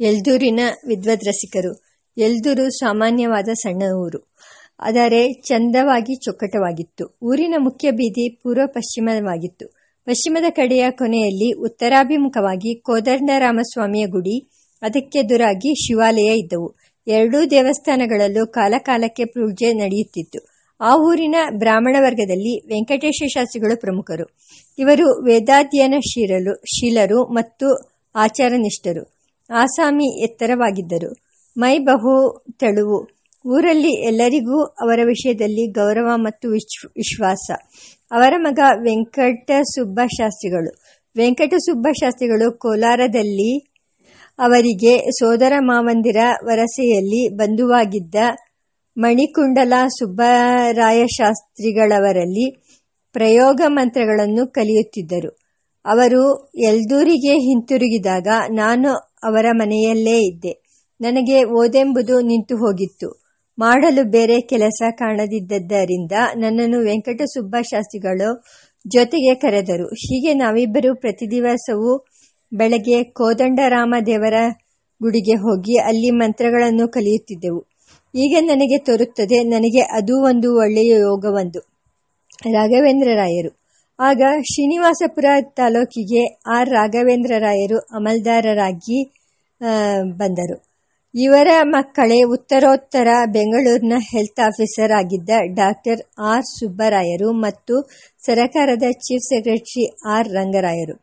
ಎಲ್ದೂರಿನ ವಿದ್ವದ್ರಸಿಕರು. ಎಲ್ದೂರು ಸಾಮಾನ್ಯವಾದ ಸಣ್ಣ ಊರು. ಆದರೆ ಚಂದವಾಗಿ ಚೊಕ್ಕಟವಾಗಿತ್ತು. ಊರಿನ ಮುಖ್ಯ ಬೀದಿ ಪೂರ್ವ ಪಶ್ಚಿಮವಾಗಿತ್ತು ಪಶ್ಚಿಮದ ಕಡೆಯ ಕೊನೆಯಲ್ಲಿ ಉತ್ತರಾಭಿಮುಖವಾಗಿ ಕೋದಂಡರಾಮಸ್ವಾಮಿಯ ಗುಡಿ ಅದಕ್ಕೆದುರಾಗಿ ಶಿವಾಲಯ ಇದ್ದವು. ಎರಡೂ ದೇವಸ್ಥಾನಗಳಲ್ಲೂ ಕಾಲಕಾಲಕ್ಕೆ ಪೂಜೆ ನಡೆಯುತ್ತಿತ್ತು. ಆ ಊರಿನ ಬ್ರಾಹ್ಮಣ ವರ್ಗದಲ್ಲಿ ವೆಂಕಟೇಶ ಶಾಸ್ತ್ರಿಗಳು ಪ್ರಮುಖರು. ಇವರು ವೇದಾಧ್ಯಯನ ಶೀಲರು ಶೀಲರು ಮತ್ತು ಆಚಾರನಿಷ್ಠರು. ಆಸಾಮಿ ಎತ್ತರವಾಗಿದ್ದರು. ಮೈ ಬಹು ತೆಳುವು. ಊರಲ್ಲಿ ಎಲ್ಲರಿಗೂ ಅವರ ವಿಷಯದಲ್ಲಿ ಗೌರವ ಮತ್ತು ವಿಶ್ವಾಸ. ಅವರ ಮಗ ವೆಂಕಟಸುಬ್ಬ ಶಾಸ್ತ್ರಿಗಳು ವೆಂಕಟಸುಬ್ಬ ಶಾಸ್ತ್ರಿಗಳು ಕೋಲಾರದಲ್ಲಿ ಅವರಿಗೆ ಸೋದರ ಮಾವಂದಿರ ವರಸೆಯಲ್ಲಿ ಬಂಧುವಾಗಿದ್ದ ಮಣಿಕುಂಡಲ ಸುಬ್ಬರಾಯಶಾಸ್ತ್ರಿಗಳವರಲ್ಲಿ ಪ್ರಯೋಗ ಮಂತ್ರಗಳನ್ನು ಕಲಿಯುತ್ತಿದ್ದರು. ಅವರು ಎಲ್ದೂರಿಗೆ ಹಿಂತಿರುಗಿದಾಗ ನಾನು ಅವರ ಮನೆಯಲ್ಲೇ ಇದ್ದೆ. ನನಗೆ ಓದೆಂಬುದು ನಿಂತು ಹೋಗಿತ್ತು ಮಾಡಲು ಬೇರೆ ಕೆಲಸ ಕಾಣದಿದ್ದರಿಂದ ನನ್ನನ್ನು ವೆಂಕಟಸುಬ್ಬ ಶಾಸ್ತ್ರಿಗಳು ಜೊತೆಗೆ ಕರೆದರು. ಹೀಗೆ ನಾವಿಬ್ಬರು ಪ್ರತಿ ದಿವಸವೂ ಬೆಳಗ್ಗೆ ಕೋದಂಡರಾಮ ದೇವರ ಗುಡಿಗೆ ಹೋಗಿ ಅಲ್ಲಿ ಮಂತ್ರಗಳನ್ನು ಕಲಿಯುತ್ತಿದ್ದೆವು. ಈಗ ನನಗೆ ತೋರುತ್ತದೆ, ನನಗೆ ಅದು ಒಂದು ಒಳ್ಳೆಯ ಯೋಗವೊಂದು. ರಾಘವೇಂದ್ರ ರಾಯರು ಆಗ ಶ್ರೀನಿವಾಸಪುರ ತಾಲೂಕಿಗೆ ಆರ್. ರಾಘವೇಂದ್ರ ರಾಯರು ಅಮಲ್ದಾರರಾಗಿ ಬಂದರು. ಇವರ ಮಕ್ಕಳೇ ಉತ್ತರೋತ್ತರ ಬೆಂಗಳೂರಿನ ಹೆಲ್ತ್ ಆಫೀಸರ್ ಆಗಿದ್ದ ಡಾಕ್ಟರ್ ಆರ್. ಸುಬ್ಬರಾಯರು ಮತ್ತು ಸರಕಾರದ ಚೀಫ್ ಸೆಕ್ರೆಟರಿ ಆರ್. ರಂಗರಾಯರು.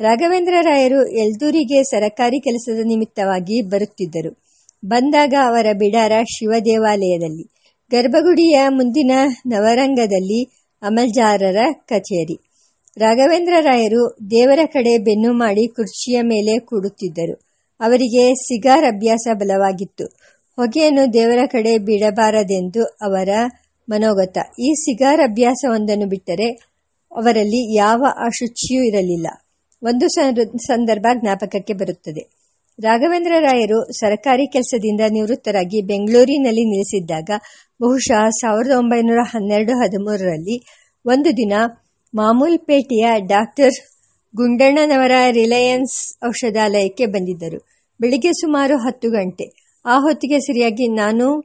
ರಾಘವೇಂದ್ರ ರಾಯರು ಎಲ್ದೂರಿಗೆ ಸರಕಾರಿ ಕೆಲಸದ ನಿಮಿತ್ತವಾಗಿ ಬರುತ್ತಿದ್ದರು. ಬಂದಾಗ ಅವರ ಬಿಡಾರ ಶಿವ ದೇವಾಲಯದಲ್ಲಿ, ಗರ್ಭಗುಡಿಯ ಮುಂದಿನ ನವರಂಗದಲ್ಲಿ ಅಮಲ್ಜಾರರ ಕಚೇರಿ. ರಾಘವೇಂದ್ರ ರಾಯರು ದೇವರ ಕಡೆ ಬೆನ್ನು ಮಾಡಿ ಕುರ್ಚಿಯ ಮೇಲೆ ಕೂಡುತ್ತಿದ್ದರು. ಅವರಿಗೆ ಸಿಗಾರ್ ಅಭ್ಯಾಸ ಬಲವಾಗಿತ್ತು. ಹೊಗೆಯನ್ನು ದೇವರ ಕಡೆ ಬಿಡಬಾರದೆಂದು ಅವರ ಮನೋಗತ. ಈ ಸಿಗಾರ್ ಅಭ್ಯಾಸವೊಂದನ್ನು ಬಿಟ್ಟರೆ ಅವರಲ್ಲಿ ಯಾವ ಅಶುಚಿಯೂ ಇರಲಿಲ್ಲ. ಒಂದು ಸಂದರ್ಭ ಜ್ಞಾಪಕಕ್ಕೆ ಬರುತ್ತದೆ. ರಾಘವೇಂದ್ರ ರಾಯರು ಸರಕಾರಿ ಕೆಲಸದಿಂದ ನಿವೃತ್ತರಾಗಿ ಬೆಂಗಳೂರಿನಲ್ಲಿ ನಿಲ್ಲಿಸಿದ್ದಾಗ ಬಹುಶಃ ಸಾವಿರದ ಒಂಬೈನೂರ ಹನ್ನೆರಡು ಹದಿಮೂರರಲ್ಲಿ ಒಂದು ದಿನ ಮಾಮೂಲ್ಪೇಟೆಯ ಡಾಕ್ಟರ್ ಗುಂಡಣ್ಣನವರ ರಿಲಯನ್ಸ್ ಔಷಧಾಲಯಕ್ಕೆ ಬಂದಿದ್ದರು. ಬೆಳಿಗ್ಗೆ ಸುಮಾರು ಹತ್ತು ಗಂಟೆ. ಆ ಹೊತ್ತಿಗೆ ಸರಿಯಾಗಿ ನಾನು,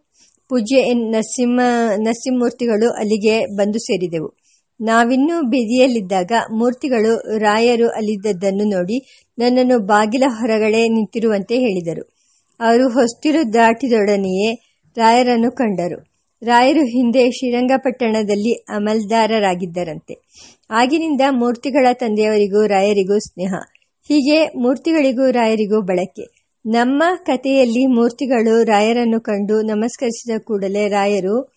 ಪೂಜ್ಯ ಎನ್ ನರಸಿಂಹ, ನರಸಿಂಹಮೂರ್ತಿಗಳು ಅಲ್ಲಿಗೆ ಬಂದು ಸೇರಿದೆವು. ನಾವಿನ್ನೂ ಬೀದಿಯಲ್ಲಿದ್ದಾಗ ಮೂರ್ತಿಗಳು ರಾಯರು ಅಲ್ಲಿದ್ದದ್ದನ್ನು ನೋಡಿ ನನ್ನನ್ನು ಬಾಗಿಲ ಹೊರಗಡೆ ನಿಂತಿರುವಂತೆ ಹೇಳಿದರು. ಅವರು ಹೊಸ್ತಿರು ದಾಟಿದೊಡನೆಯೇ ರಾಯರನ್ನು ಕಂಡರು. ರಾಯರು ಹಿಂದೆ ಶ್ರೀರಂಗಪಟ್ಟಣದಲ್ಲಿ ಅಮಲ್ದಾರರಾಗಿದ್ದರಂತೆ. ಆಗಿನಿಂದ ಮೂರ್ತಿಗಳ ತಂದೆಯವರಿಗೂ ರಾಯರಿಗೂ ಸ್ನೇಹ. ಹೀಗೆ ಮೂರ್ತಿಗಳಿಗೂ ರಾಯರಿಗೂ ಬಳಕೆ. ನಮ್ಮ ಕಥೆಯಲ್ಲಿ ಮೂರ್ತಿಗಳು ರಾಯರನ್ನು ಕಂಡು ನಮಸ್ಕರಿಸಿದ ಕೂಡಲೇ ರಾಯರು,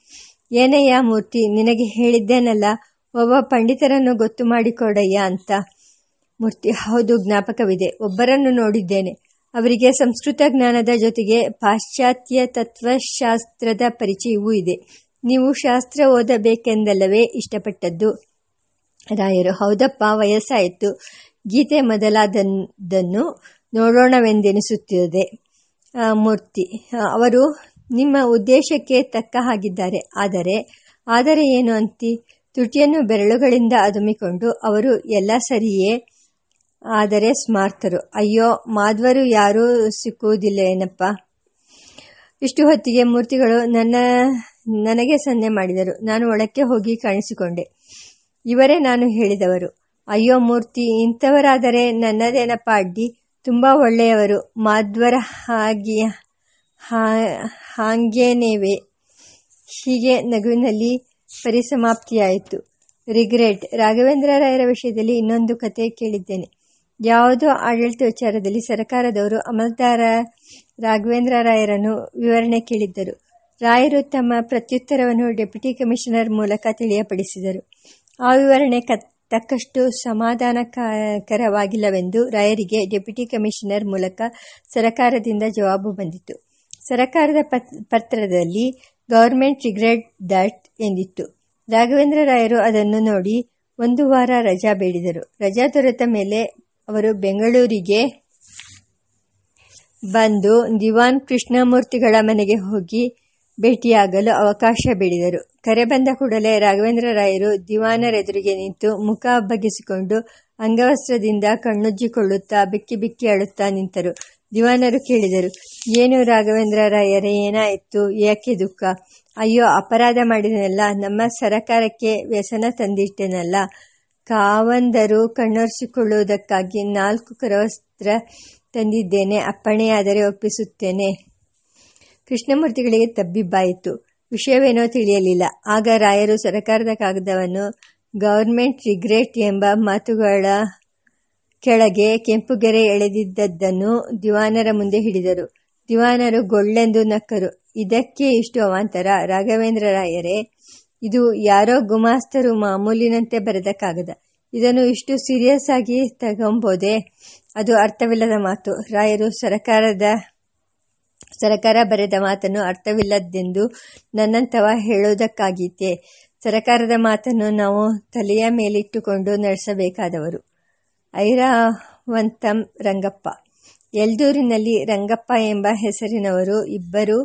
ಏನಯ್ಯ ಮೂರ್ತಿ, ನಿನಗೆ ಹೇಳಿದ್ದೇನಲ್ಲ? ಒಬ್ಬ ಪಂಡಿತರನ್ನು ಗೊತ್ತು ಮಾಡಿಕೊಡಯ್ಯ ಅಂತ. ಮೂರ್ತಿ, ಹೌದು, ಜ್ಞಾಪಕವಿದೆ. ಒಬ್ಬರನ್ನು ನೋಡಿದ್ದೇನೆ. ಅವರಿಗೆ ಸಂಸ್ಕೃತ ಜ್ಞಾನದ ಜೊತೆಗೆ ಪಾಶ್ಚಾತ್ಯ ತತ್ವಶಾಸ್ತ್ರದ ಪರಿಚಯವೂ ಇದೆ. ನೀವು ಶಾಸ್ತ್ರ ಓದಬೇಕೆಂದಲ್ಲವೇ ಇಷ್ಟಪಟ್ಟದ್ದು? ರಾಯರು, ಹೌದಪ್ಪ, ವಯಸ್ಸಾಯಿತು. ಗೀತೆ ಮೊದಲಾದನ್ನು ನೋಡೋಣವೆಂದೆನಿಸುತ್ತಿದೆ. ಮೂರ್ತಿ ಅವರು ನಿಮ್ಮ ಉದ್ದೇಶಕ್ಕೆ ತಕ್ಕ ಹಾಗಿದ್ದಾರೆ. ಆದರೆ ಆದರೆ ಏನು ಅಂತಿ? ತುಟಿಯನ್ನು ಬೆರಳುಗಳಿಂದ ಅದುಮಿಕೊಂಡು ಅವರು ಎಲ್ಲ ಸರಿಯೇ? ಆದರೆ ಸ್ಮಾರ್ತರು ಅಯ್ಯೋ, ಮಾಧ್ವರು ಯಾರೂ ಸಿಕ್ಕುವುದಿಲ್ಲ ಏನಪ್ಪ? ಇಷ್ಟು ಹೊತ್ತಿಗೆ ಮೂರ್ತಿಗಳು ನನ್ನ, ನನಗೆ ಸನ್ನೆ ಮಾಡಿದರು. ನಾನು ಒಳಕ್ಕೆ ಹೋಗಿ ಕಾಣಿಸಿಕೊಂಡೆ. ಇವರೇ ನಾನು ಹೇಳಿದವರು. ಅಯ್ಯೋ, ಮೂರ್ತಿ, ಇಂಥವರಾದರೆ ನನ್ನದೇನಪ್ಪ ಅಡ್ಡಿ? ತುಂಬ ಒಳ್ಳೆಯವರು. ಮಾಧ್ವರ ಹಾಗೆ ಹಾಗೇನೇವೆ? ಹೀಗೆ ನಗುವಿನಲ್ಲಿ ಪರಿಸಮಾಪ್ತಿಯಾಯಿತು. ರಿಗ್ರೆಟ್. ರಾಘವೇಂದ್ರ ರಾಯರ ವಿಷಯದಲ್ಲಿ ಇನ್ನೊಂದು ಕತೆ ಕೇಳಿದ್ದೇನೆ. ಯಾವುದೋ ಆಡಳಿತ ವಿಚಾರದಲ್ಲಿ ಸರ್ಕಾರದವರು ಅಮಲ್ದಾರ ರಾಘವೇಂದ್ರ ರಾಯರನ್ನು ವಿವರಣೆ ಕೇಳಿದ್ದರು. ರಾಯರು ತಮ್ಮ ಪ್ರತ್ಯುತ್ತರವನ್ನು ಡೆಪ್ಯೂಟಿ ಕಮಿಷನರ್ ಮೂಲಕ ತಿಳಿಯಪಡಿಸಿದರು. ಆ ವಿವರಣೆ ತಕ್ಕಷ್ಟು ಸಮಾಧಾನಕರವಾಗಿಲ್ಲವೆಂದು ರಾಯರಿಗೆ ಡೆಪ್ಯೂಟಿ ಕಮಿಷನರ್ ಮೂಲಕ ಸರಕಾರದಿಂದ ಜವಾಬು ಬಂದಿತು ಸರಕಾರದ ಪತ್ರದಲ್ಲಿ ಗೌರ್ಮೆಂಟ್ ರಿಗ್ರೆಟ್ ದಟ್ ಎಂದಿತ್ತು. ರಾಘವೇಂದ್ರ ರಾಯರು ಅದನ್ನು ನೋಡಿ ಒಂದು ವಾರ ರಜಾ ಬೇಡಿದರು. ರಜಾ ದೊರೆತ ಮೇಲೆ ಅವರು ಬೆಂಗಳೂರಿಗೆ ಬಂದು ದಿವಾನ್ ಕೃಷ್ಣಮೂರ್ತಿಗಳ ಮನೆಗೆ ಹೋಗಿ ಭೇಟಿಯಾಗಲು ಅವಕಾಶ ಬೇಡಿದರು. ಕರೆ ಬಂದ ಕೂಡಲೇ ರಾಘವೇಂದ್ರ ರಾಯರು ದಿವಾನರೆದುರಿಗೆ ನಿಂತು ಮುಖ ಬಗ್ಗಿಸಿಕೊಂಡು ಅಂಗವಸ್ತ್ರದಿಂದ ಕಣ್ಣುಜ್ಜಿಕೊಳ್ಳುತ್ತಾ ಬಿಕ್ಕಿ ಬಿಕ್ಕಿ ಅಳುತ್ತಾ ನಿಂತರು. ದಿವಾನರು ಕೇಳಿದರು, ಏನು ರಾಘವೇಂದ್ರ ರಾಯರೇ, ಏನಾಯಿತು? ಏಕೆ ದುಃಖ? ಅಯ್ಯೋ, ಅಪರಾಧ ಮಾಡಿದನಲ್ಲ, ನಮ್ಮ ಸರಕಾರಕ್ಕೆ ವ್ಯಸನ ತಂದಿಟ್ಟೆನಲ್ಲ. ಕಾವಂದರು ಕಣ್ಣೊರೆಸಿಕೊಳ್ಳುವುದಕ್ಕಾಗಿ ನಾಲ್ಕು ಕರವಸ್ತ್ರ ತಂದಿದ್ದೇನೆ. ಅಪ್ಪಣೆಯಾದರೆ ಒಪ್ಪಿಸುತ್ತೇನೆ. ಕೃಷ್ಣಮೂರ್ತಿಗಳಿಗೆ ತಬ್ಬಿಬ್ಬಾಯಿತು. ವಿಷಯವೇನೋ ತಿಳಿಯಲಿಲ್ಲ. ಆಗ ರಾಯರು ಸರಕಾರದ ಕಾಗದವನ್ನು ಗೌರ್ಮೆಂಟ್ ರಿಗ್ರೆಟ್ ಎಂಬ ಮಾತುಗಳ ಕೆಳಗೆ ಕೆಂಪುಗೆರೆ ಎಳೆದಿದ್ದದ್ದನ್ನು ದಿವಾನರ ಮುಂದೆ ಹಿಡಿದರು. ದಿವಾನರು ಗೊಳ್ಳೆಂದು ನಕ್ಕರು. ಇದಕ್ಕೆ ಇಷ್ಟು ಅವಾಂತರ. ರಾಘವೇಂದ್ರ ರಾಯರೇ ಇದು ಯಾರೋ ಗುಮಾಸ್ತರು ಮಾಮೂಲಿನಂತೆ ಬರೆದ ಕಾಗದ ಇದನ್ನು ಇಷ್ಟು ಸೀರಿಯಸ್ ಆಗಿ ತಗೊಂಬೋದೇ? ಅದು ಅರ್ಥವಿಲ್ಲದ ಮಾತು. ರಾಯರು ಸರಕಾರದ, ಸರಕಾರ ಬರೆದ ಮಾತನ್ನು ಅರ್ಥವಿಲ್ಲದೆಂದು ನನ್ನಂತವ ಹೇಳುವುದಕ್ಕಾಗೀತೆ ಸರಕಾರದ ಮಾತನ್ನು ನಾವು ತಲೆಯ ಮೇಲಿಟ್ಟುಕೊಂಡು ನಡೆಸಬೇಕಾದವರು. ಐರಾವಂತಂ ರಂಗಪ್ಪ. ಎಲ್ದೂರಿನಲ್ಲಿ ರಂಗಪ್ಪ ಎಂಬ ಹೆಸರಿನವರು ಇಬ್ಬರು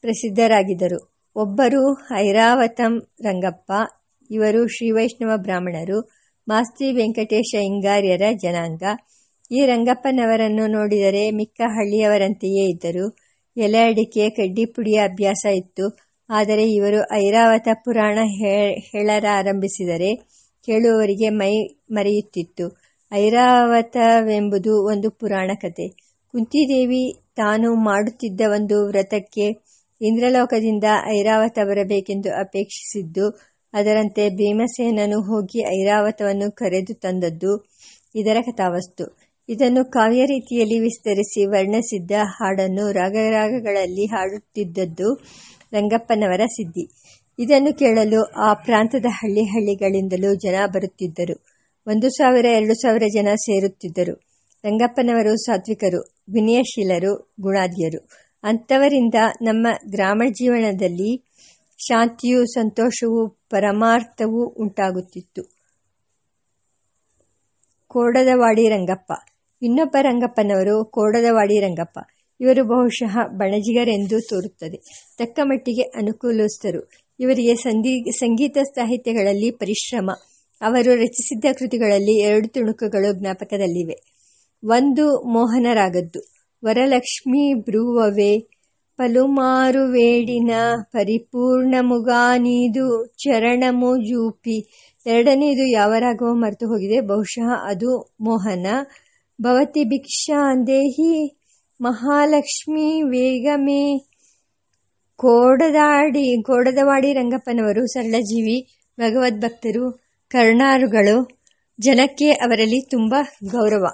ಪ್ರಸಿದ್ಧರಾಗಿದ್ದರು. ಒಬ್ಬರು ಐರಾವತಂ ರಂಗಪ್ಪ, ಇವರು ಶ್ರೀ ವೈಷ್ಣವ ಬ್ರಾಹ್ಮಣರು, ಮಾಸ್ತಿ ವೆಂಕಟೇಶ ಇಂಗಾರ್ಯರ ಜನಾಂಗ. ಈ ರಂಗಪ್ಪನವರನ್ನು ನೋಡಿದರೆ ಮಿಕ್ಕ ಹಳ್ಳಿಯವರಂತೆಯೇ ಇದ್ದರು. ಎಲೆ ಅಡಿಕೆ ಕಡ್ಡಿಪುಡಿಯ ಅಭ್ಯಾಸ ಇತ್ತು. ಆದರೆ ಇವರು ಐರಾವತ ಪುರಾಣ ಹೇಳಲಾರಂಭಿಸಿದರೆ ಕೇಳುವವರಿಗೆ ಮೈ ಮರೆಯುತ್ತಿತ್ತು. ಐರಾವತವೆಂಬುದು ಒಂದು ಪುರಾಣ ಕತೆ. ಕುಂತಿದೇವಿ ತಾನು ಮಾಡುತ್ತಿದ್ದ ಒಂದು ವ್ರತಕ್ಕೆ ಇಂದ್ರಲೋಕದಿಂದ ಐರಾವತ ಬರಬೇಕೆಂದು ಅಪೇಕ್ಷಿಸಿದ್ದು, ಅದರಂತೆ ಭೀಮಸೇನನು ಹೋಗಿ ಐರಾವತವನ್ನು ಕರೆದು ತಂದದ್ದು ಇದರ ಕಥಾವಸ್ತು. ಇದನ್ನು ಕಾವ್ಯ ರೀತಿಯಲ್ಲಿ ವಿಸ್ತರಿಸಿ ವರ್ಣಿಸಿದ್ದ ಹಾಡನ್ನು ರಾಗರಾಗಗಳಲ್ಲಿ ಹಾಡುತ್ತಿದ್ದದ್ದು ರಂಗಪ್ಪನವರ ಸಿದ್ಧಿ. ಇದನ್ನು ಕೇಳಲು ಆ ಪ್ರಾಂತದ ಹಳ್ಳಿ ಹಳ್ಳಿಗಳಿಂದಲೂ ಜನ ಬರುತ್ತಿದ್ದರು. ಒಂದು ಸಾವಿರ, ಎರಡು ಸಾವಿರ ಜನ ಸೇರುತ್ತಿದ್ದರು. ರಂಗಪ್ಪನವರು ಸಾತ್ವಿಕರು, ವಿನಯಶೀಲರು, ಗುಣಾದ್ಯರು. ಅಂಥವರಿಂದ ನಮ್ಮ ಗ್ರಾಮ ಜೀವನದಲ್ಲಿ ಶಾಂತಿಯು ಸಂತೋಷವು ಪರಮಾರ್ಥವೂ ಉಂಟಾಗುತ್ತಿತ್ತು. ಕೋಡದವಾಡಿ ರಂಗಪ್ಪ. ಇನ್ನೊಬ್ಬ ರಂಗಪ್ಪನವರು ಕೋಡದವಾಡಿ ರಂಗಪ್ಪ. ಇವರು ಬಹುಶಃ ಬಣಜಿಗರೆಂದು ತೋರುತ್ತದೆ. ತಕ್ಕ ಮಟ್ಟಿಗೆ ಅನುಕೂಲಸ್ಥರು. ಇವರಿಗೆ ಸಂಗೀತ ಸಾಹಿತ್ಯಗಳಲ್ಲಿ ಪರಿಶ್ರಮ. ಅವರು ರಚಿಸಿದ್ದ ಕೃತಿಗಳಲ್ಲಿ ಎರಡು ತುಣುಕುಗಳು ಜ್ಞಾಪಕದಲ್ಲಿವೆ. ಒಂದು ಮೋಹನರಾಗದ್ದು. ವರಲಕ್ಷ್ಮಿ ಬ್ರೂವವೆ, ಪಲುಮಾರು ವೇಡಿನ ಪರಿಪೂರ್ಣ ಮುಗಾನೀದು ಚರಣಮು ಜೂಪಿ. ಎರಡನೇದು ಯಾವ ಮರೆತು ಹೋಗಿದೆ. ಬಹುಶಃ ಅದು ಮೋಹನ. ಭವತಿ ಭಿಕ್ಷಾ ದೇಹಿ, ಮಹಾಲಕ್ಷ್ಮಿ ವೇಗಮೇ. ಕೋಡದಾಡಿ, ಕೋಡದವಾಡಿ ರಂಗಪ್ಪನವರು ಸರಳಜೀವಿ ಭಗವದ್ಭಕ್ತರು, ಕರ್ಣಾರುಗಳು. ಜನಕ್ಕೆ ಅವರಲ್ಲಿ ತುಂಬ ಗೌರವ.